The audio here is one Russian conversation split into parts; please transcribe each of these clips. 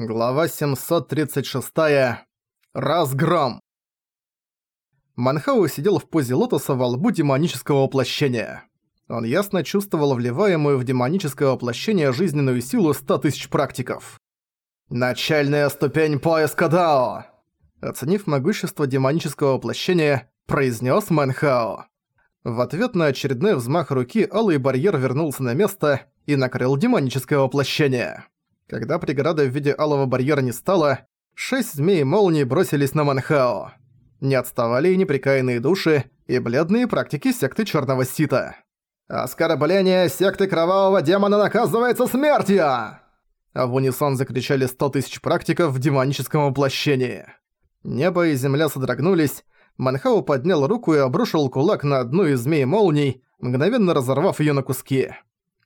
Глава 736. Разгром. Манхау сидел в позе лотоса во лбу демонического воплощения. Он ясно чувствовал вливаемую в демоническое воплощение жизненную силу 100 тысяч практиков. «Начальная ступень поиска Дао!» Оценив могущество демонического воплощения, произнес Манхао. В ответ на очередной взмах руки алый барьер вернулся на место и накрыл демоническое воплощение. Когда преграда в виде алого барьера не стала, шесть змей молнии бросились на Манхао. Не отставали и неприкаянные души, и бледные практики секты Черного Сита. «Оскорбление секты Кровавого Демона наказывается смертью!» А в унисон закричали сто тысяч практиков в демоническом воплощении. Небо и земля содрогнулись, Манхау поднял руку и обрушил кулак на одну из змей молний, мгновенно разорвав её на куски.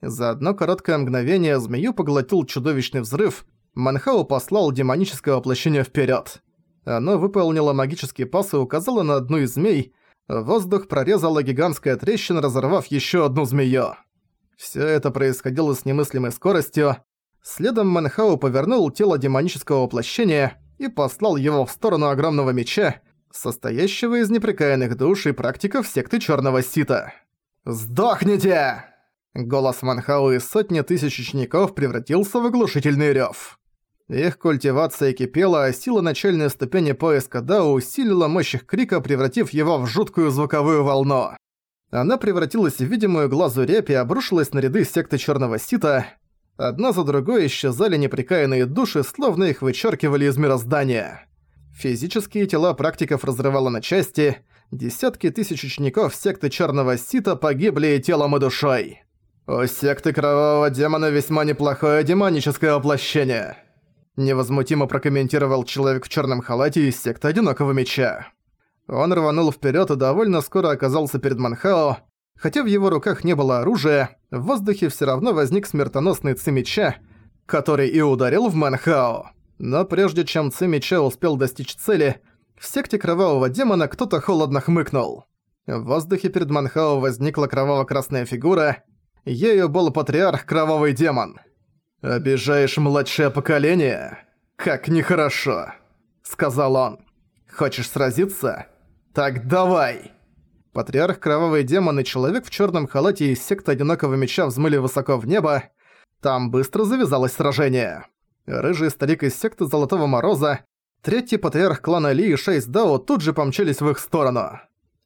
За одно короткое мгновение змею поглотил чудовищный взрыв, Манхау послал демоническое воплощение вперед. Оно выполнило магический пас и указало на одну из змей. Воздух прорезала гигантская трещина, разорвав еще одну змею. Все это происходило с немыслимой скоростью. Следом Манхау повернул тело демонического воплощения и послал его в сторону огромного меча, состоящего из непрекаянных душ и практиков секты Черного Сита. «Сдохните!» Голос Манхау из сотни тысяч учеников превратился в оглушительный рёв. Их культивация кипела, а сила начальной ступени поиска Дао усилила мощь их крика, превратив его в жуткую звуковую волну. Она превратилась в видимую глазу репь и обрушилась на ряды секты Черного Сита. Одна за другой исчезали неприкаянные души, словно их вычеркивали из мироздания. Физические тела практиков разрывало на части, десятки тысяч учеников секты Черного Сита погибли телом и душой. «У секты Кровавого Демона весьма неплохое демоническое воплощение», невозмутимо прокомментировал человек в черном халате из секты Одинокого Меча. Он рванул вперед и довольно скоро оказался перед Манхао. Хотя в его руках не было оружия, в воздухе все равно возник смертоносный Ци который и ударил в Манхао. Но прежде чем Ци успел достичь цели, в секте Кровавого Демона кто-то холодно хмыкнул. В воздухе перед Манхао возникла кроваво-красная фигура, Ею был патриарх Кровавый Демон. «Обижаешь младшее поколение? Как нехорошо!» Сказал он. «Хочешь сразиться? Так давай!» Патриарх Кровавый Демон и человек в черном халате из секты Одинокого Меча взмыли высоко в небо. Там быстро завязалось сражение. Рыжий старик из секты Золотого Мороза, третий патриарх клана Ли и шесть Дао тут же помчались в их сторону.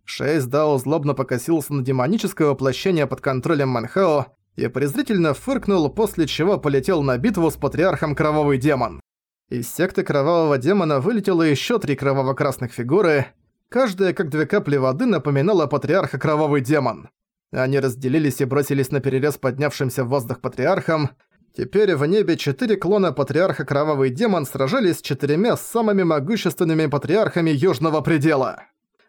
Шесть Дао злобно покосился на демоническое воплощение под контролем Манхао и презрительно фыркнул, после чего полетел на битву с патриархом Кровавый Демон. Из секты Кровавого Демона вылетело еще три кроваво-красных фигуры, каждая, как две капли воды, напоминала патриарха Кровавый Демон. Они разделились и бросились на перерез поднявшимся в воздух патриархам. Теперь в небе четыре клона патриарха Кровавый Демон сражались с четырьмя самыми могущественными патриархами Южного Предела.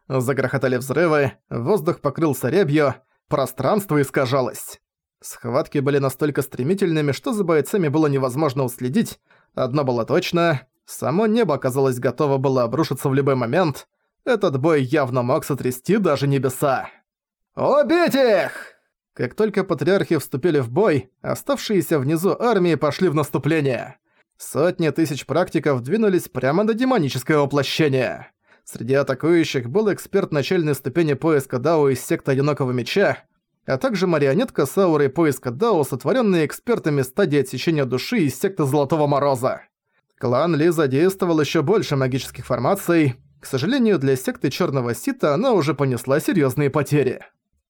Загрохотали взрывы, воздух покрылся рябью, пространство искажалось. Схватки были настолько стремительными, что за бойцами было невозможно уследить. Одно было точно – само небо, оказалось, готово было обрушиться в любой момент. Этот бой явно мог сотрясти даже небеса. «Убить их!» Как только патриархи вступили в бой, оставшиеся внизу армии пошли в наступление. Сотни тысяч практиков двинулись прямо до демоническое воплощение. Среди атакующих был эксперт начальной ступени поиска Дао из секты Одинокого Меча, а также марионетка с аурой поиска Дао, сотворенная экспертами стадии отсечения души из секты Золотого Мороза. Клан Ли задействовал еще больше магических формаций. К сожалению, для секты Черного Сита она уже понесла серьезные потери.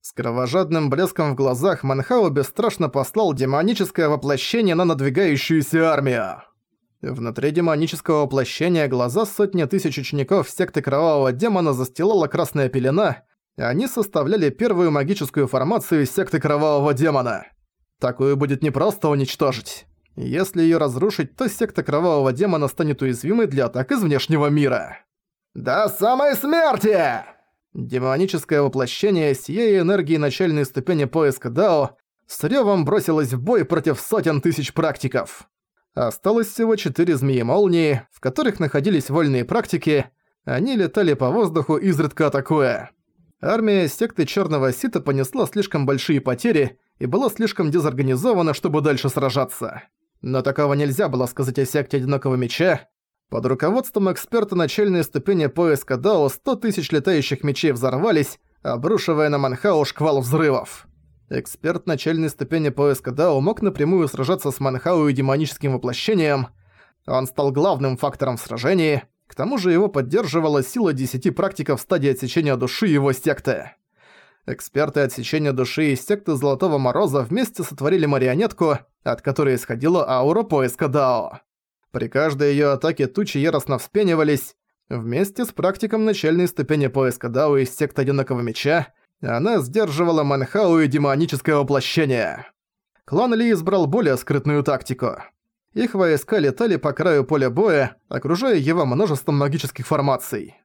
С кровожадным блеском в глазах Манхао бесстрашно послал демоническое воплощение на надвигающуюся армию. Внутри демонического воплощения глаза сотни тысяч учеников секты Кровавого Демона застилала красная пелена, и они составляли первую магическую формацию секты Кровавого Демона. Такую будет непросто уничтожить. Если её разрушить, то секта Кровавого Демона станет уязвимой для атак из внешнего мира. «До самой смерти!» Демоническое воплощение, сияя энергией начальной ступени поиска Дао, с рёвом бросилось в бой против сотен тысяч практиков. Осталось всего четыре змеи-молнии, в которых находились вольные практики, они летали по воздуху, изредка атакуя. Армия секты Черного Сита понесла слишком большие потери и была слишком дезорганизована, чтобы дальше сражаться. Но такого нельзя было сказать о секте Одинокого Меча. Под руководством эксперта начальной ступени поиска Дао 100 тысяч летающих мечей взорвались, обрушивая на Манхау шквал взрывов. Эксперт начальной ступени поиска Дао мог напрямую сражаться с Манхау и демоническим воплощением. Он стал главным фактором в сражении, к тому же его поддерживала сила десяти практиков стадии отсечения души его секты. Эксперты отсечения души из секты Золотого Мороза вместе сотворили марионетку, от которой исходила аура поиска Дао. При каждой её атаке тучи яростно вспенивались. Вместе с практиком начальной ступени поиска Дао из секты Одинокого Меча она сдерживала Манхау и демоническое воплощение. Клан Ли избрал более скрытную тактику. Их войска летали по краю поля боя, окружая его множеством магических формаций.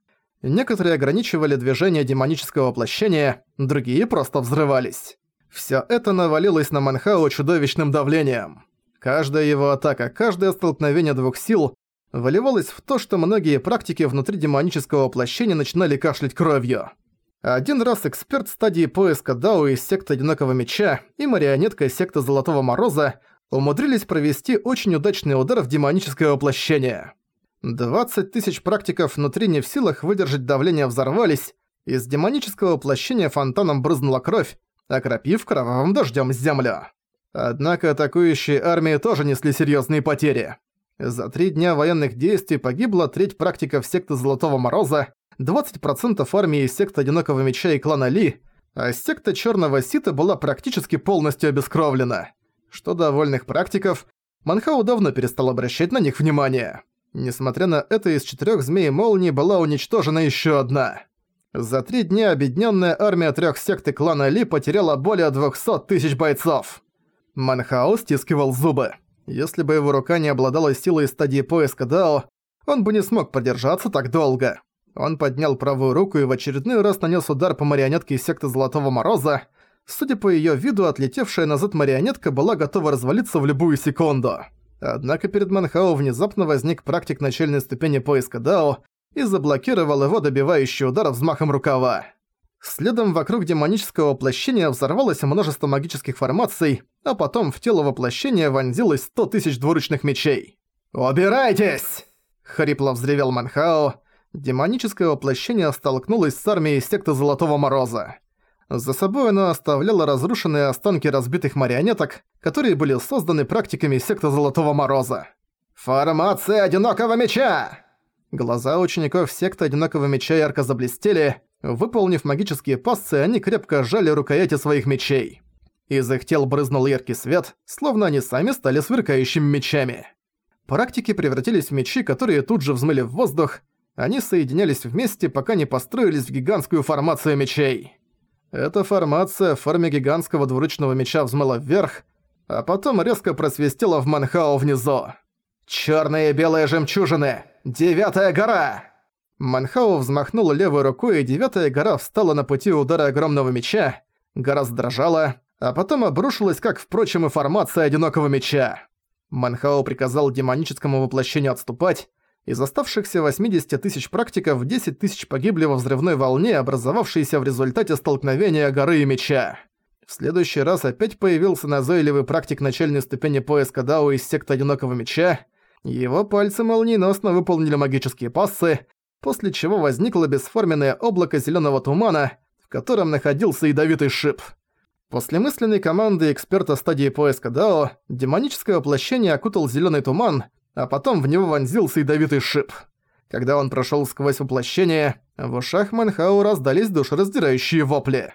Некоторые ограничивали движение демонического воплощения, другие просто взрывались. Всё это навалилось на Манхао чудовищным давлением. Каждая его атака, каждое столкновение двух сил выливалось в то, что многие практики внутри демонического воплощения начинали кашлять кровью. Один раз эксперт стадии поиска Дао из секты Одинокого Меча и марионетка из секты Золотого Мороза умудрились провести очень удачный удар в демоническое воплощение. 20 тысяч практиков внутри не в силах выдержать давление взорвались, из демонического воплощения фонтаном брызнула кровь, окропив кровавым дождем землю. Однако атакующие армии тоже несли серьезные потери. За три дня военных действий погибла треть практиков секты Золотого Мороза, 20% армии секты Одинокого Меча и клана Ли, а секта Черного Сита была практически полностью обескровлена. Что до вольных практиков, Манхау давно перестал обращать на них внимание. Несмотря на это, из четырех змей молнии была уничтожена еще одна. За три дня объединенная армия трех сект и клана Ли потеряла более 200 тысяч бойцов. Манхао стискивал зубы. Если бы его рука не обладала силой стадии поиска Дао, он бы не смог продержаться так долго. Он поднял правую руку и в очередной раз нанес удар по марионетке из секты Золотого Мороза. Судя по ее виду, отлетевшая назад марионетка была готова развалиться в любую секунду. Однако перед Манхао внезапно возник практик начальной ступени поиска Дао и заблокировал его добивающий удар взмахом рукава. Следом вокруг демонического воплощения взорвалось множество магических формаций, а потом в тело воплощения вонзилось сто тысяч двуручных мечей. «Убирайтесь!» — хрипло взревел Манхао. Демоническое воплощение столкнулось с армией секты Золотого Мороза. За собой оно оставляло разрушенные останки разбитых марионеток, которые были созданы практиками секты Золотого Мороза. «Формация Одинокого Меча!» Глаза учеников секты Одинокого Меча ярко заблестели, Выполнив магические пассы, они крепко сжали рукояти своих мечей. Из их тел брызнул яркий свет, словно они сами стали сверкающими мечами. Практики превратились в мечи, которые тут же взмыли в воздух. Они соединялись вместе, пока не построились в гигантскую формацию мечей. Эта формация в форме гигантского двуручного меча взмыла вверх, а потом резко просвистела в Манхао внизу. «Чёрные и белые жемчужины! Девятая гора!» Манхао взмахнул левой рукой, и девятая гора встала на пути удара огромного меча. Гора задрожала, а потом обрушилась, как, впрочем, и формация одинокого меча. Манхао приказал демоническому воплощению отступать. Из оставшихся 80 тысяч практиков 10 тысяч погибли во взрывной волне, образовавшейся в результате столкновения горы и меча. В следующий раз опять появился назойливый практик начальной ступени поиска Дао из секты Одинокого Меча. Его пальцы молниеносно выполнили магические пассы, после чего возникло бесформенное облако зелёного тумана, в котором находился ядовитый шип. После мысленной команды эксперта стадии поиска Дао, демоническое воплощение окутал зелёный туман, а потом в него вонзился ядовитый шип. Когда он прошёл сквозь воплощение, в ушах Манхау раздались душераздирающие вопли.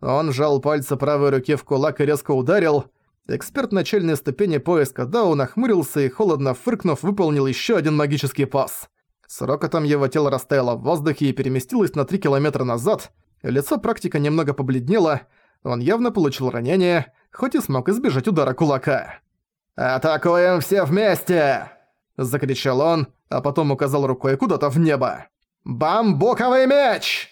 Он сжал пальцы правой руки в кулак и резко ударил. Эксперт начальной ступени поиска Дао нахмурился и, холодно фыркнув, выполнил ещё один магический пас. С рокотом его тело растаяло в воздухе и переместилось на 3 километра назад. Лицо практика немного побледнело, он явно получил ранение, хоть и смог избежать удара кулака. «Атакуем все вместе!» – закричал он, а потом указал рукой куда-то в небо. «Бамбуковый меч!»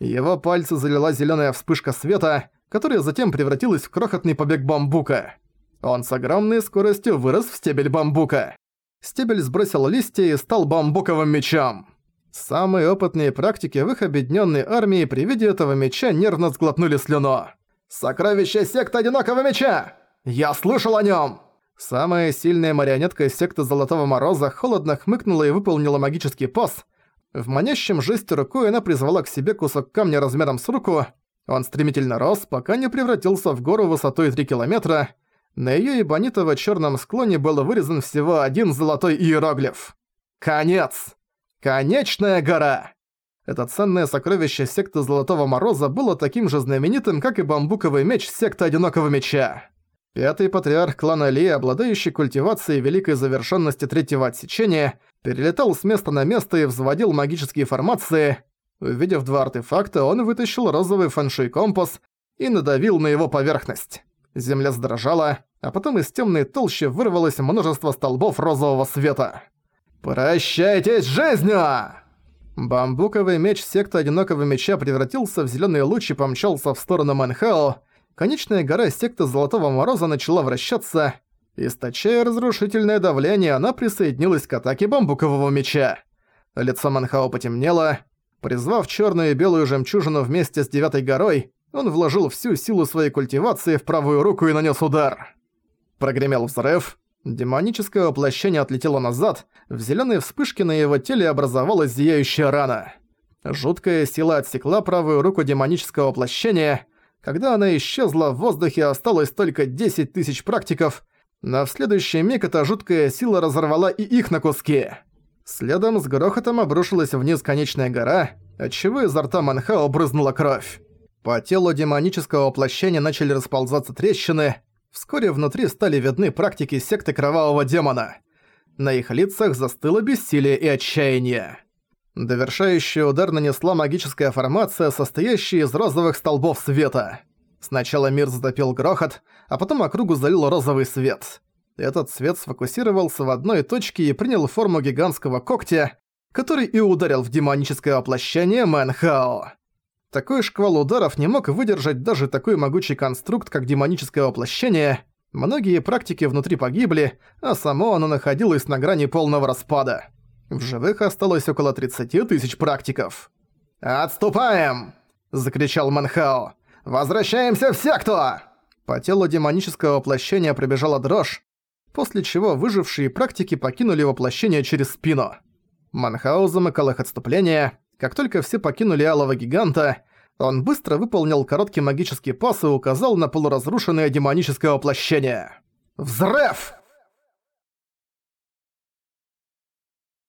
Его пальцы залила зелёная вспышка света, которая затем превратилась в крохотный побег бамбука. Он с огромной скоростью вырос в стебель бамбука. Стебель сбросил листья и стал бамбуковым мечом. Самые опытные практики в их объединенной армии при виде этого меча нервно сглотнули слюну. «Сокровище секты Одинокого Меча! Я слышал о нем! Самая сильная марионетка из секты Золотого Мороза холодно хмыкнула и выполнила магический пас. В манящем жесте рукой она призвала к себе кусок камня размером с руку. Он стремительно рос, пока не превратился в гору высотой 3 километра. На её эбонитово-чёрном склоне был вырезан всего один золотой иероглиф. Конец! Конечная гора! Это ценное сокровище секты Золотого Мороза было таким же знаменитым, как и бамбуковый меч секты Одинокого Меча. Пятый патриарх клана Ли, обладающий культивацией великой завершенности третьего отсечения, перелетал с места на место и взводил магические формации. Увидев два артефакта, он вытащил розовый фэншуй-компас и надавил на его поверхность. Земля задрожала, а потом из темной толщи вырвалось множество столбов розового света. «Прощайтесь с жизнью!» Бамбуковый меч секты Одинокого Меча превратился в зеленый луч и помчался в сторону Манхао. Конечная гора секты Золотого Мороза начала вращаться. Источая разрушительное давление, она присоединилась к атаке бамбукового меча. Лицо Манхао потемнело. Призвав черную и белую жемчужину вместе с Девятой горой, он вложил всю силу своей культивации в правую руку и нанес удар. Прогремел взрыв. Демоническое воплощение отлетело назад, в зеленой вспышке на его теле образовалась зияющая рана. Жуткая сила отсекла правую руку демонического воплощения. Когда она исчезла, в воздухе осталось только 10 тысяч практиков, но в следующий миг эта жуткая сила разорвала и их на куски. Следом с грохотом обрушилась вниз конечная гора, отчего изо рта Манхао брызнула кровь. По телу демонического воплощения начали расползаться трещины, Вскоре внутри стали видны практики секты Кровавого Демона. На их лицах застыло бессилие и отчаяние. Довершающий удар нанесла магическая формация, состоящая из розовых столбов света. Сначала мир затопил грохот, а потом округу залил розовый свет. Этот свет сфокусировался в одной точке и принял форму гигантского когтя, который и ударил в демоническое воплощение Мэнхао. Такой шквал ударов не мог выдержать даже такой могучий конструкт, как демоническое воплощение. Многие практики внутри погибли, а само оно находилось на грани полного распада. В живых осталось около 30 тысяч практиков. «Отступаем!» – закричал Манхао. «Возвращаемся все, кто!» По телу демонического воплощения пробежала дрожь, после чего выжившие практики покинули воплощение через спину. Манхао замыкал их отступление, как только все покинули Алого Гиганта, он быстро выполнил короткий магический пас и указал на полуразрушенное демоническое воплощение. «Взрыв!»